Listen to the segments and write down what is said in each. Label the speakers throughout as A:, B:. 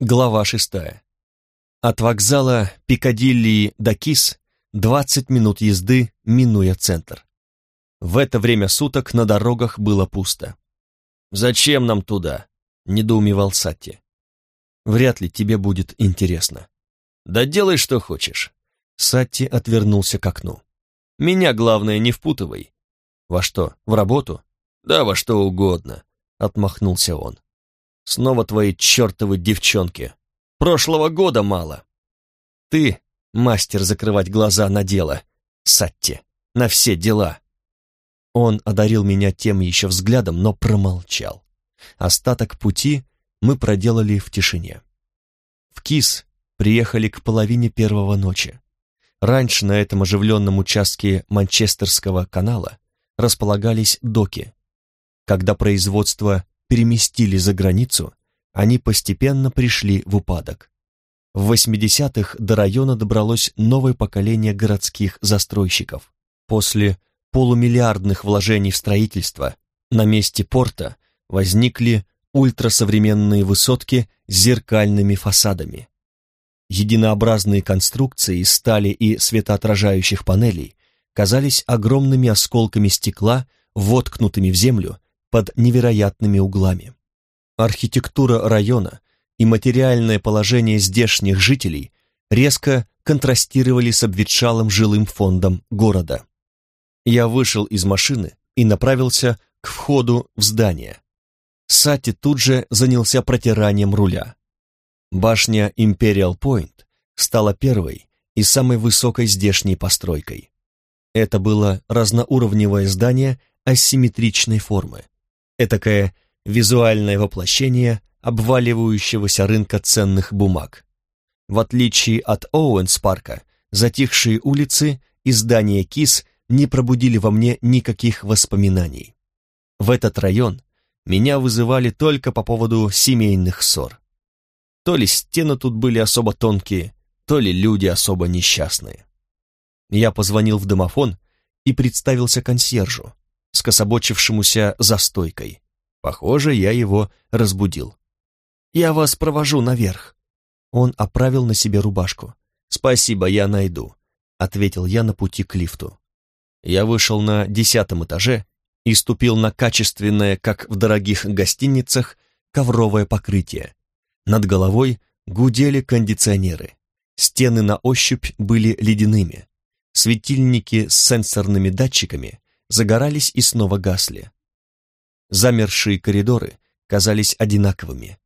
A: Глава шестая. От вокзала Пикадилли до Кис 20 минут езды, минуя центр. В это время суток на дорогах было пусто. «Зачем нам туда?» — недоумевал Сатти. «Вряд ли тебе будет интересно». «Да делай, что хочешь». Сатти отвернулся к окну. «Меня, главное, не впутывай». «Во что, в работу?» «Да во что угодно», — отмахнулся он. Снова твои чертовы девчонки. Прошлого года мало. Ты мастер закрывать глаза на дело, Сатти, на все дела. Он одарил меня тем еще взглядом, но промолчал. Остаток пути мы проделали в тишине. В Кис приехали к половине первого ночи. Раньше на этом оживленном участке Манчестерского канала располагались доки. Когда производство переместили за границу, они постепенно пришли в упадок. В 80-х до района добралось новое поколение городских застройщиков. После полумиллиардных вложений в строительство на месте порта возникли ультрасовременные высотки с зеркальными фасадами. Единообразные конструкции из стали и светоотражающих панелей казались огромными осколками стекла, воткнутыми в землю под невероятными углами. Архитектура района и материальное положение здешних жителей резко контрастировали с обветшалым жилым фондом города. Я вышел из машины и направился к входу в здание. Сати тут же занялся протиранием руля. Башня Imperial Point стала первой и самой высокой здешней постройкой. Это было разноуровневое здание асимметричной формы, Этакое визуальное воплощение обваливающегося рынка ценных бумаг. В отличие от Оуэнс-парка, затихшие улицы и здания КИС не пробудили во мне никаких воспоминаний. В этот район меня вызывали только по поводу семейных ссор. То ли стены тут были особо тонкие, то ли люди особо несчастные. Я позвонил в домофон и представился консьержу, скособочившемуся за стойкой. Похоже, я его разбудил. «Я вас провожу наверх». Он оправил на себе рубашку. «Спасибо, я найду», — ответил я на пути к лифту. Я вышел на десятом этаже и ступил на качественное, как в дорогих гостиницах, ковровое покрытие. Над головой гудели кондиционеры. Стены на ощупь были ледяными. Светильники с сенсорными датчиками загорались и снова гасли. Замершие коридоры казались одинаковыми.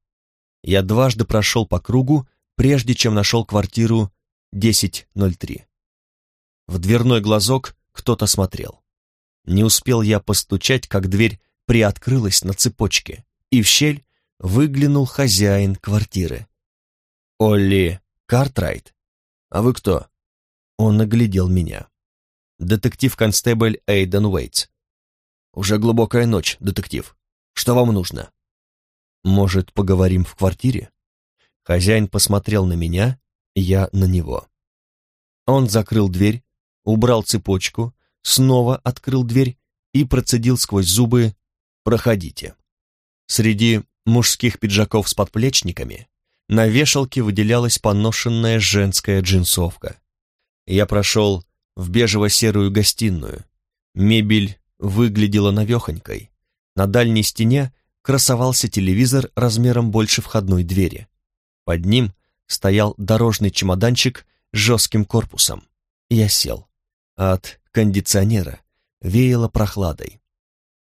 A: Я дважды прошел по кругу, прежде чем нашел квартиру 1003. В дверной глазок кто-то смотрел. Не успел я постучать, как дверь приоткрылась на цепочке, и в щель выглянул хозяин квартиры. «Олли Картрайт? А вы кто?» Он оглядел меня детектив-констебль Эйден Уэйтс. «Уже глубокая ночь, детектив. Что вам нужно?» «Может, поговорим в квартире?» Хозяин посмотрел на меня, я на него. Он закрыл дверь, убрал цепочку, снова открыл дверь и процедил сквозь зубы «Проходите». Среди мужских пиджаков с подплечниками на вешалке выделялась поношенная женская джинсовка. Я прошел в бежево-серую гостиную. Мебель выглядела навехонькой. На дальней стене красовался телевизор размером больше входной двери. Под ним стоял дорожный чемоданчик с жестким корпусом. Я сел. От кондиционера веяло прохладой.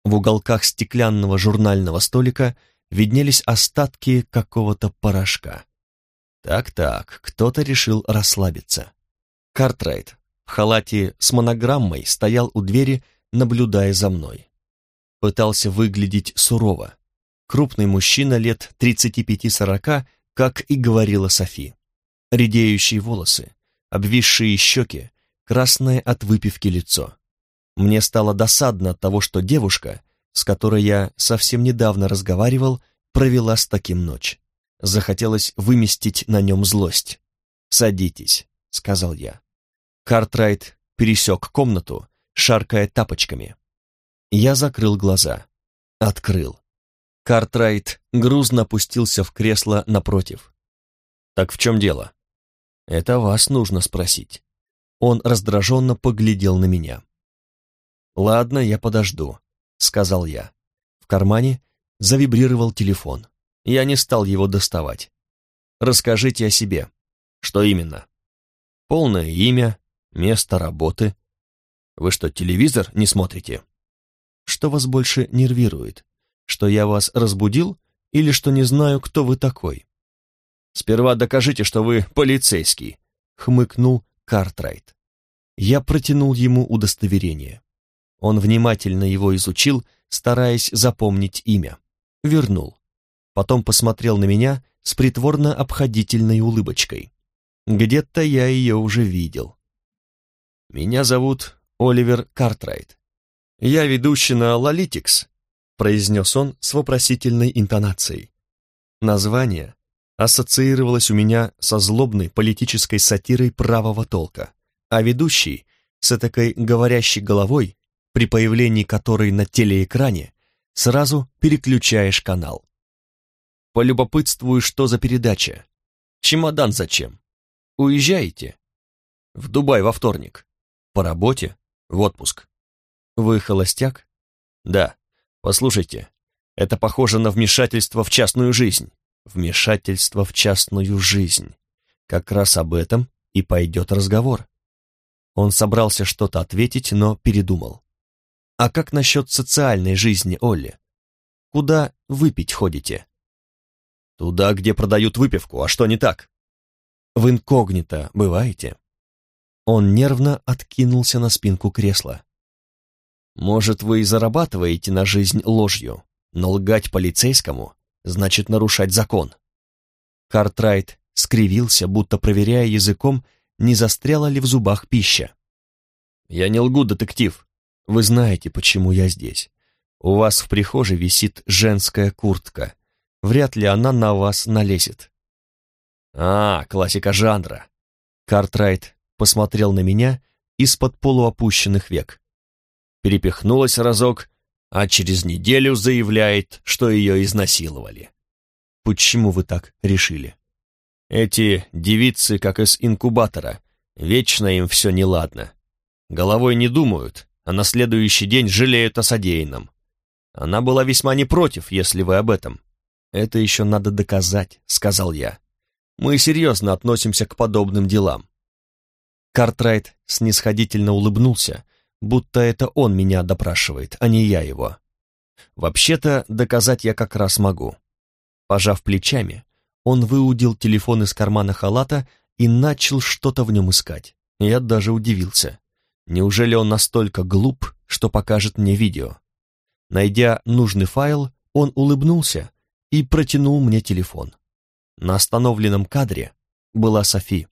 A: В уголках стеклянного журнального столика виднелись остатки какого-то порошка. Так-так, кто-то решил расслабиться. Картрайт в халате с монограммой стоял у двери, наблюдая за мной. Пытался выглядеть сурово. Крупный мужчина лет 35-40, как и говорила Софи. Редеющие волосы, обвисшие щеки, красное от выпивки лицо. Мне стало досадно от того, что девушка, с которой я совсем недавно разговаривал, провела с таким ночь. Захотелось выместить на нем злость. «Садитесь», — сказал я. Картрайт пересек комнату, шаркая тапочками. Я закрыл глаза. Открыл. Картрайт грузно опустился в кресло напротив. Так в чем дело? Это вас нужно спросить. Он раздраженно поглядел на меня. «Ладно, я подожду», — сказал я. В кармане завибрировал телефон. Я не стал его доставать. «Расскажите о себе. Что именно?» «Полное имя, место работы». «Вы что, телевизор не смотрите?» «Что вас больше нервирует? Что я вас разбудил или что не знаю, кто вы такой?» «Сперва докажите, что вы полицейский», — хмыкнул Картрайт. Я протянул ему удостоверение. Он внимательно его изучил, стараясь запомнить имя. Вернул. Потом посмотрел на меня с притворно-обходительной улыбочкой. Где-то я ее уже видел. «Меня зовут Оливер Картрайт. Я ведущий на Лолитикс», произнес он с вопросительной интонацией. Название ассоциировалось у меня со злобной политической сатирой правого толка, а ведущий с этакой говорящей головой при появлении которой на телеэкране сразу переключаешь канал. Полюбопытствую, что за передача. Чемодан зачем? Уезжаете? В Дубай во вторник. По работе? В отпуск. Вы холостяк? Да. Послушайте, это похоже на вмешательство в частную жизнь. Вмешательство в частную жизнь. Как раз об этом и пойдет разговор. Он собрался что-то ответить, но передумал. А как насчет социальной жизни, Олли? Куда выпить ходите? Туда, где продают выпивку, а что не так? В инкогнито бываете? Он нервно откинулся на спинку кресла. Может, вы и зарабатываете на жизнь ложью, но лгать полицейскому значит нарушать закон. Картрайт скривился, будто проверяя языком, не застряла ли в зубах пища. «Я не лгу, детектив. Вы знаете, почему я здесь. У вас в прихожей висит женская куртка. Вряд ли она на вас налезет. А, классика жанра. Картрайт посмотрел на меня из-под полуопущенных век. Перепихнулась разок, а через неделю заявляет, что ее изнасиловали. Почему вы так решили? Эти девицы, как из инкубатора, вечно им все неладно. Головой не думают, а на следующий день жалеют о содеянном. Она была весьма не против, если вы об этом. Это еще надо доказать, сказал я. Мы серьезно относимся к подобным делам. Картрайт снисходительно улыбнулся, будто это он меня допрашивает, а не я его. Вообще-то, доказать я как раз могу. Пожав плечами, он выудил телефон из кармана халата и начал что-то в нем искать. Я даже удивился. Неужели он настолько глуп, что покажет мне видео? Найдя нужный файл, он улыбнулся и протянул мне телефон. На остановленном кадре была Софи.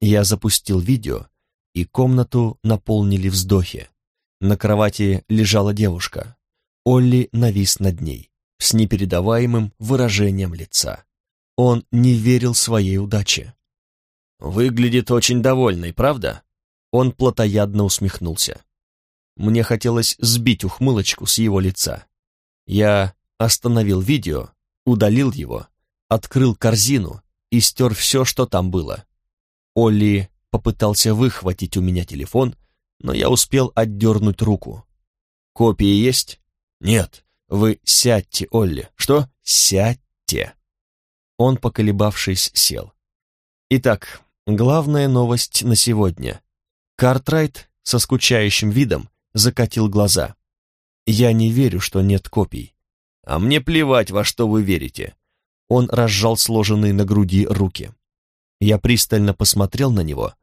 A: Я запустил видео, и комнату наполнили вздохи. На кровати лежала девушка. Олли навис над ней, с непередаваемым выражением лица. Он не верил своей удаче. «Выглядит очень довольной, правда?» Он плотоядно усмехнулся. Мне хотелось сбить ухмылочку с его лица. Я остановил видео, удалил его, открыл корзину и стер все, что там было. Олли попытался выхватить у меня телефон, но я успел отдернуть руку. «Копии есть?» «Нет. Вы сядьте, Олли». «Что?» «Сядьте». Он, поколебавшись, сел. Итак, главная новость на сегодня. Картрайт со скучающим видом закатил глаза. «Я не верю, что нет копий. А мне плевать, во что вы верите». Он разжал сложенные на груди руки. Я пристально посмотрел на него,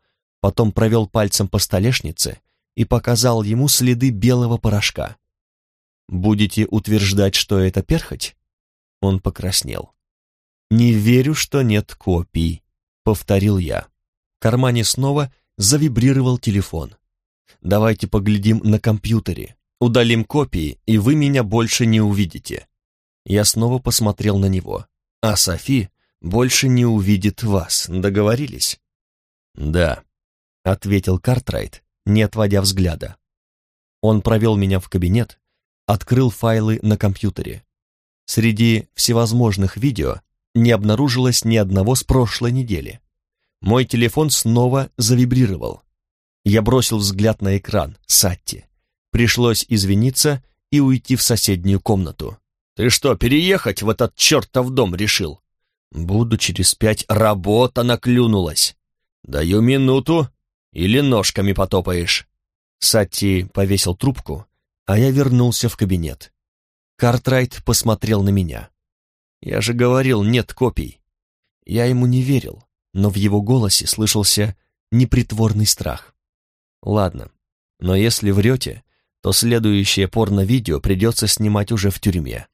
A: потом провел пальцем по столешнице и показал ему следы белого порошка. «Будете утверждать, что это перхоть?» Он покраснел. «Не верю, что нет копий», — повторил я. В кармане снова завибрировал телефон. «Давайте поглядим на компьютере, удалим копии, и вы меня больше не увидите». Я снова посмотрел на него. «А Софи больше не увидит вас, договорились?» «Да», — ответил Картрайт, не отводя взгляда. Он провел меня в кабинет, открыл файлы на компьютере. Среди всевозможных видео не обнаружилось ни одного с прошлой недели. Мой телефон снова завибрировал. Я бросил взгляд на экран Сатти. Пришлось извиниться и уйти в соседнюю комнату. «Ты что, переехать в этот чертов дом решил?» «Буду через пять, работа наклюнулась. Даю минуту, или ножками потопаешь». Сатти повесил трубку, а я вернулся в кабинет. Картрайт посмотрел на меня. «Я же говорил, нет копий». Я ему не верил, но в его голосе слышался непритворный страх. «Ладно, но если врете, то следующее порно-видео придется снимать уже в тюрьме».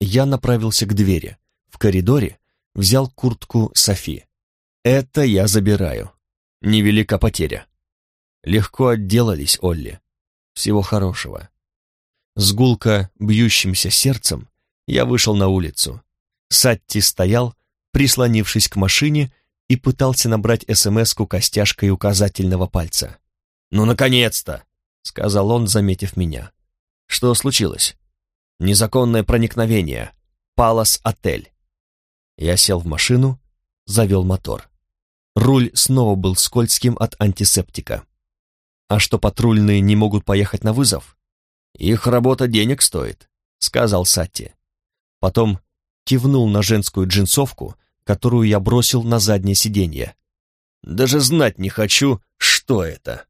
A: Я направился к двери. В коридоре взял куртку Софи. «Это я забираю. Невелика потеря». Легко отделались, Олли. Всего хорошего. С гулко бьющимся сердцем я вышел на улицу. Сатти стоял, прислонившись к машине, и пытался набрать СМС-ку костяшкой указательного пальца. «Ну, наконец-то!» — сказал он, заметив меня. «Что случилось?» «Незаконное проникновение. Палас-отель». Я сел в машину, завел мотор. Руль снова был скользким от антисептика. А что патрульные не могут поехать на вызов? Их работа денег стоит, сказал Сатти. Потом кивнул на женскую джинсовку, которую я бросил на заднее сиденье. Даже знать не хочу, что это.